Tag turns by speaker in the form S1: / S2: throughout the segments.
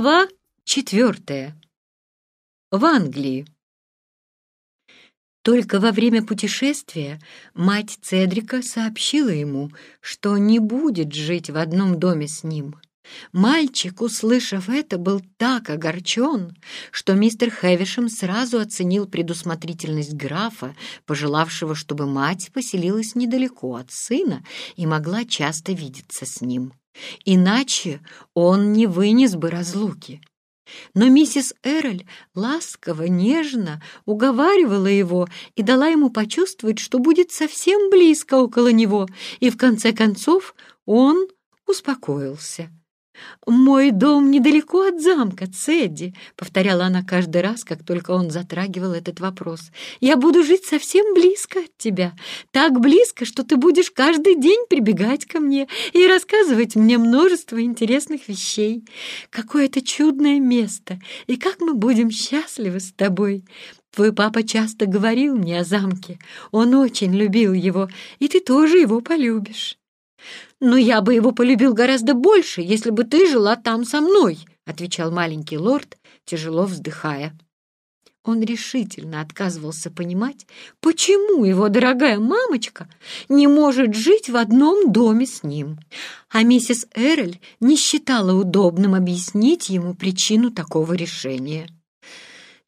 S1: Глава четвертая. В Англии. Только во время путешествия мать Цедрика сообщила ему, что не будет жить в одном доме с ним. Мальчик, услышав это, был так огорчен, что мистер Хэвишем сразу оценил предусмотрительность графа, пожелавшего, чтобы мать поселилась недалеко от сына и могла часто видеться с ним. Иначе он не вынес бы разлуки. Но миссис Эроль ласково, нежно уговаривала его и дала ему почувствовать, что будет совсем близко около него, и в конце концов он успокоился. «Мой дом недалеко от замка, Цедди», — повторяла она каждый раз, как только он затрагивал этот вопрос. «Я буду жить совсем близко от тебя, так близко, что ты будешь каждый день прибегать ко мне и рассказывать мне множество интересных вещей. Какое это чудное место, и как мы будем счастливы с тобой. Твой папа часто говорил мне о замке, он очень любил его, и ты тоже его полюбишь». «Но я бы его полюбил гораздо больше, если бы ты жила там со мной», — отвечал маленький лорд, тяжело вздыхая. Он решительно отказывался понимать, почему его дорогая мамочка не может жить в одном доме с ним. А миссис Эрель не считала удобным объяснить ему причину такого решения.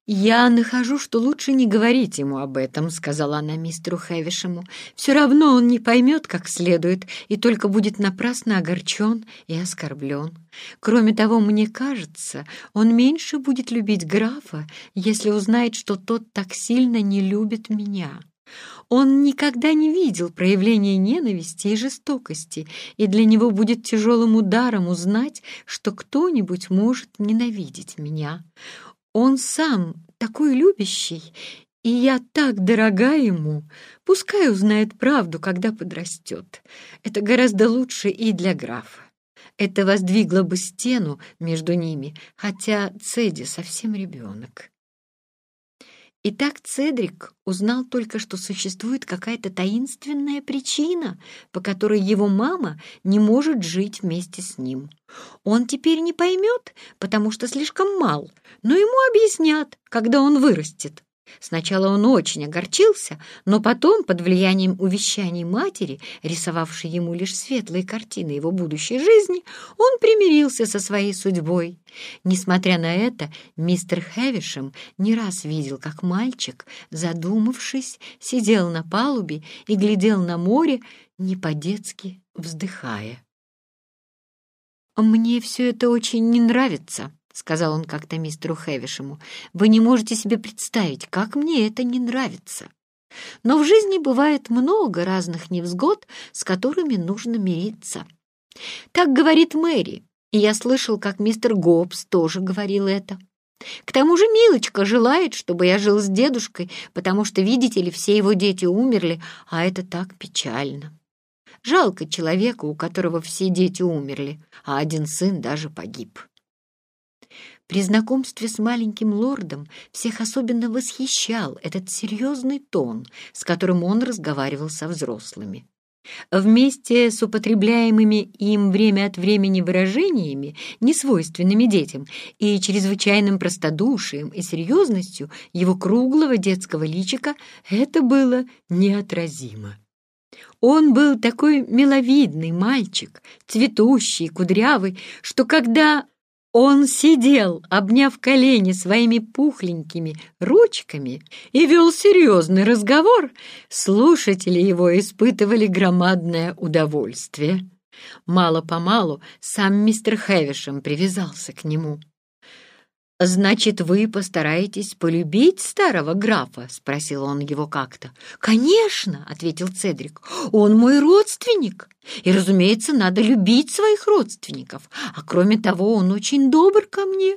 S1: «Я нахожу, что лучше не говорить ему об этом», — сказала она мистеру Хэвишему. «Все равно он не поймет как следует и только будет напрасно огорчен и оскорблен. Кроме того, мне кажется, он меньше будет любить графа, если узнает, что тот так сильно не любит меня». Он никогда не видел проявления ненависти и жестокости, и для него будет тяжелым ударом узнать, что кто-нибудь может ненавидеть меня. Он сам такой любящий, и я так дорога ему. Пускай узнает правду, когда подрастет. Это гораздо лучше и для графа. Это воздвигло бы стену между ними, хотя Цеди совсем ребенок. Итак, Цедрик узнал только, что существует какая-то таинственная причина, по которой его мама не может жить вместе с ним. Он теперь не поймет, потому что слишком мал, но ему объяснят, когда он вырастет. Сначала он очень огорчился, но потом, под влиянием увещаний матери, рисовавшей ему лишь светлые картины его будущей жизни, он примирился со своей судьбой. Несмотря на это, мистер Хэвишем не раз видел, как мальчик, задумавшись, сидел на палубе и глядел на море, не по-детски вздыхая. «Мне все это очень не нравится», — сказал он как-то мистеру Хэвишему. «Вы не можете себе представить, как мне это не нравится. Но в жизни бывает много разных невзгод, с которыми нужно мириться. Так говорит Мэри, и я слышал, как мистер Гоббс тоже говорил это. К тому же Милочка желает, чтобы я жил с дедушкой, потому что, видите ли, все его дети умерли, а это так печально. Жалко человека, у которого все дети умерли, а один сын даже погиб. При знакомстве с маленьким лордом всех особенно восхищал этот серьезный тон, с которым он разговаривал со взрослыми. Вместе с употребляемыми им время от времени выражениями, несвойственными детям, и чрезвычайным простодушием и серьезностью его круглого детского личика это было неотразимо. Он был такой миловидный мальчик, цветущий, кудрявый, что когда он сидел, обняв колени своими пухленькими ручками и вел серьезный разговор. Слушатели его испытывали громадное удовольствие. Мало-помалу сам мистер Хэвишем привязался к нему. «Значит, вы постараетесь полюбить старого графа?» — спросил он его как-то. «Конечно!» — ответил Цедрик. «Он мой родственник, и, разумеется, надо любить своих родственников. А кроме того, он очень добр ко мне.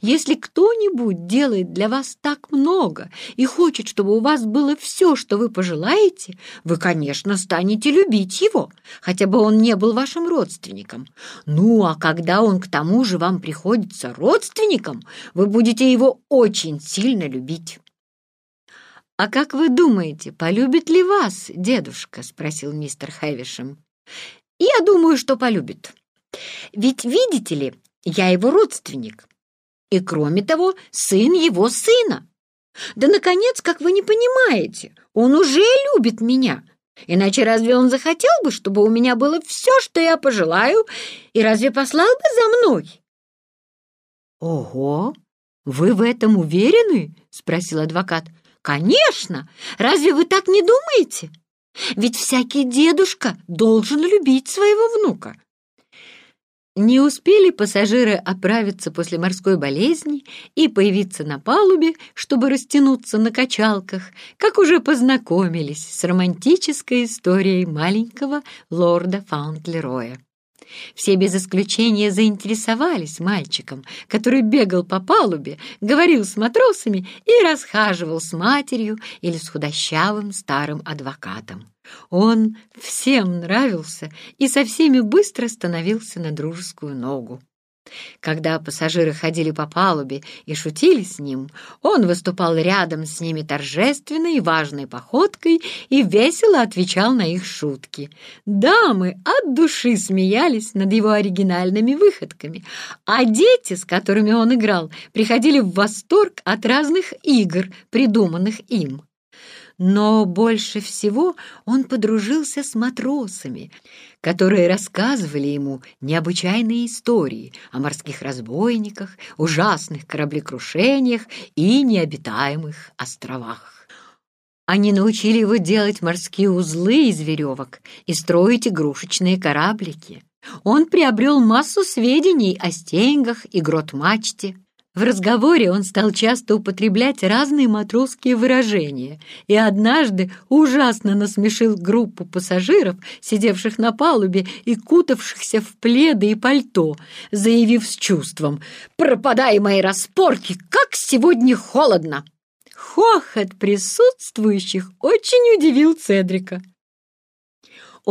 S1: Если кто-нибудь делает для вас так много и хочет, чтобы у вас было все, что вы пожелаете, вы, конечно, станете любить его, хотя бы он не был вашим родственником. Ну, а когда он к тому же вам приходится родственником, вы будете его очень сильно любить. «А как вы думаете, полюбит ли вас дедушка?» — спросил мистер Хэвишем. «Я думаю, что полюбит. Ведь, видите ли, я его родственник, И, кроме того, сын его сына. Да, наконец, как вы не понимаете, он уже любит меня. Иначе разве он захотел бы, чтобы у меня было все, что я пожелаю, и разве послал бы за мной?»
S2: «Ого! Вы в этом уверены?» — спросил адвокат.
S1: «Конечно! Разве вы так не думаете? Ведь всякий дедушка должен любить своего внука.
S2: Не успели пассажиры оправиться после морской болезни и появиться на палубе, чтобы растянуться на качалках, как уже познакомились с романтической историей маленького лорда Фаунтлероя. Все без исключения заинтересовались мальчиком, который бегал по палубе, говорил с матросами и расхаживал с матерью или с худощавым старым адвокатом. Он всем нравился и со всеми быстро становился на дружескую ногу. Когда пассажиры ходили по палубе и шутили с ним, он выступал рядом с ними торжественной и важной походкой и весело отвечал на их шутки. Дамы от души смеялись над его оригинальными выходками, а дети, с которыми он играл, приходили в восторг от разных игр, придуманных им. Но больше всего он подружился с матросами, которые рассказывали ему необычайные истории о морских разбойниках, ужасных кораблекрушениях и необитаемых островах. Они научили его делать морские узлы из веревок и строить игрушечные кораблики. Он приобрел массу сведений о стенгах и грот-мачте, в разговоре он стал часто употреблять разные матросские выражения и однажды ужасно насмешил группу пассажиров, сидевших на палубе и кутавшихся в пледы и пальто, заявив с чувством «Пропадай мои распорки, как сегодня холодно!» Хохот присутствующих очень удивил Цедрика.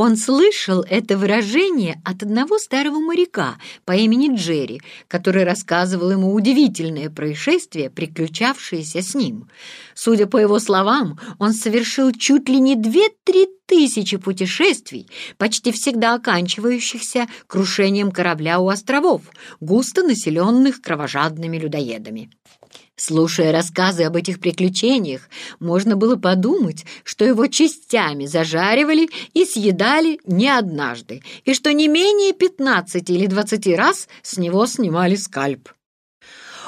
S2: Он слышал это выражение от одного старого моряка по имени Джерри, который рассказывал ему удивительное происшествие, приключавшееся с ним. Судя по его словам, он совершил чуть ли не две-три тысячи путешествий, почти всегда оканчивающихся крушением корабля у островов, густо населенных кровожадными людоедами. Слушая рассказы об этих приключениях, можно было подумать, что его частями зажаривали и съедали не однажды, и что не менее пятнадцати или двадцати раз с него снимали скальп.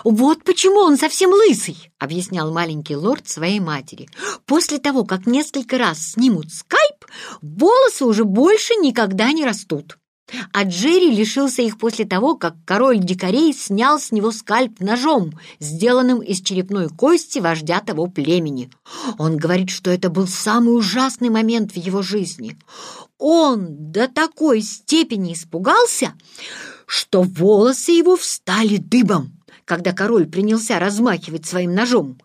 S2: «Вот почему он совсем лысый», — объяснял маленький лорд своей матери. «После того, как несколько раз снимут скальп, волосы уже больше никогда не растут». А Джерри лишился их после того, как король дикарей снял с него скальп ножом, сделанным из черепной кости вождя того племени. Он говорит, что это был самый ужасный момент в его жизни. Он до такой степени испугался, что волосы его встали дыбом, когда король принялся размахивать своим ножом.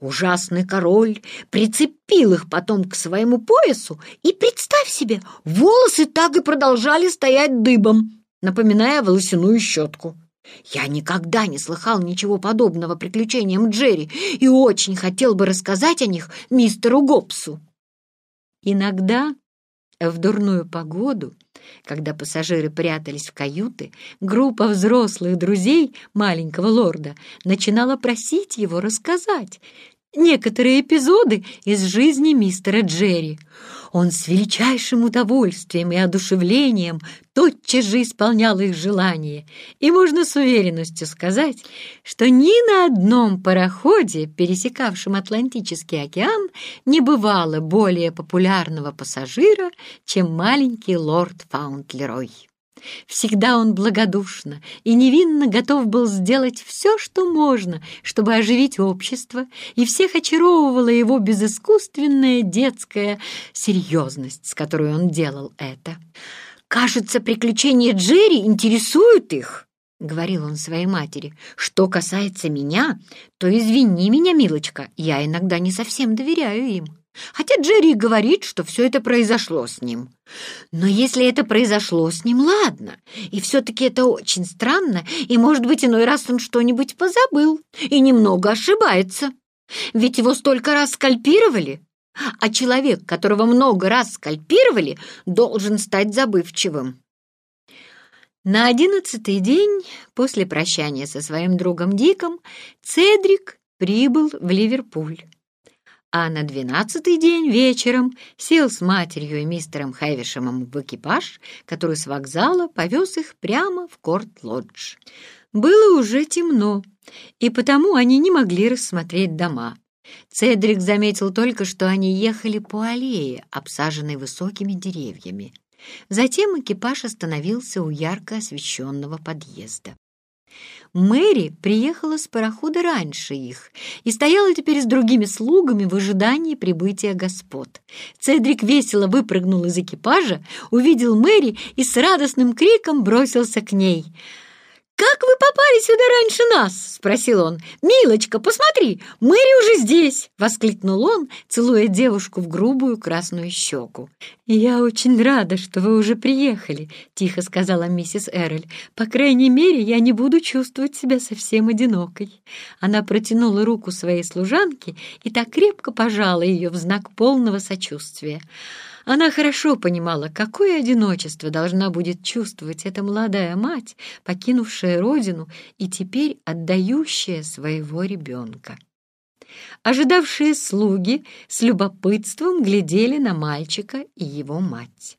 S2: Ужасный король прицепил их потом к своему поясу, и, представь себе, волосы так и продолжали стоять дыбом, напоминая волосяную щетку. Я никогда не слыхал ничего подобного приключениям Джерри и очень хотел бы рассказать о них мистеру Гобсу. Иногда в дурную погоду, когда пассажиры прятались в каюты, группа взрослых друзей маленького лорда начинала просить его рассказать некоторые эпизоды из жизни мистера Джерри. Он с величайшим удовольствием и одушевлением тотчас же исполнял их желания, и можно с уверенностью сказать, что ни на одном пароходе, пересекавшем Атлантический океан, не бывало более популярного пассажира, чем маленький лорд Фаунтлерой. Всегда он благодушно и невинно готов был сделать все, что можно, чтобы оживить общество, и всех очаровывала его безыскусственная детская серьезность, с которой он делал это. «Кажется, приключения Джерри интересуют их», — говорил он своей матери. «Что касается меня, то извини меня, милочка, я иногда не совсем доверяю им». Хотя Джерри говорит, что все это произошло с ним. Но если это произошло с ним, ладно. И все-таки это очень странно, и, может быть, иной раз он что-нибудь позабыл и немного ошибается. Ведь его столько раз скальпировали, а человек, которого много раз скальпировали, должен стать забывчивым. На одиннадцатый день после прощания со своим другом Диком Цедрик прибыл в Ливерпуль. А на двенадцатый день вечером сел с матерью и мистером Хэвишемом в экипаж, который с вокзала повез их прямо в Корт-Лодж. Было уже темно, и потому они не могли рассмотреть дома. Цедрик заметил только, что они ехали по аллее, обсаженной высокими деревьями. Затем экипаж остановился у ярко освещенного подъезда. Мэри приехала с парохода раньше их и стояла теперь с другими слугами в ожидании прибытия господ. Цедрик весело выпрыгнул из экипажа, увидел Мэри и с радостным криком бросился к ней — «Как вы попали сюда раньше нас?» — спросил он. «Милочка, посмотри, Мэри уже здесь!» — воскликнул он, целуя девушку в грубую красную щеку. «Я очень рада, что вы уже приехали», — тихо сказала миссис Эрроль. «По крайней мере, я не буду чувствовать себя совсем одинокой». Она протянула руку своей служанке и так крепко пожала ее в знак полного сочувствия. Она хорошо понимала, какое одиночество должна будет чувствовать эта молодая мать, покинувшая родину и теперь отдающая своего ребенка. Ожидавшие слуги с любопытством глядели на мальчика и его мать.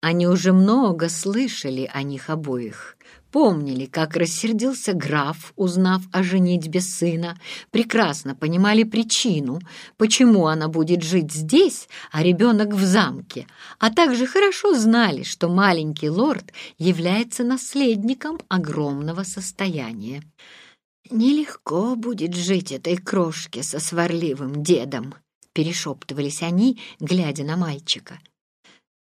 S2: Они уже много слышали о них обоих, помнили, как рассердился граф, узнав о женитьбе сына, прекрасно понимали причину, почему она будет жить здесь, а ребенок в замке, а также хорошо знали, что маленький лорд является наследником огромного состояния. «Нелегко будет жить этой крошке со сварливым дедом», — перешептывались они, глядя на мальчика.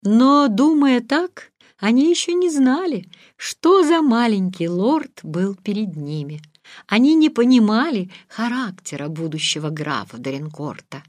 S2: Но, думая так, они еще не знали, что за маленький лорд был перед ними. Они не понимали характера будущего графа Доренкорта.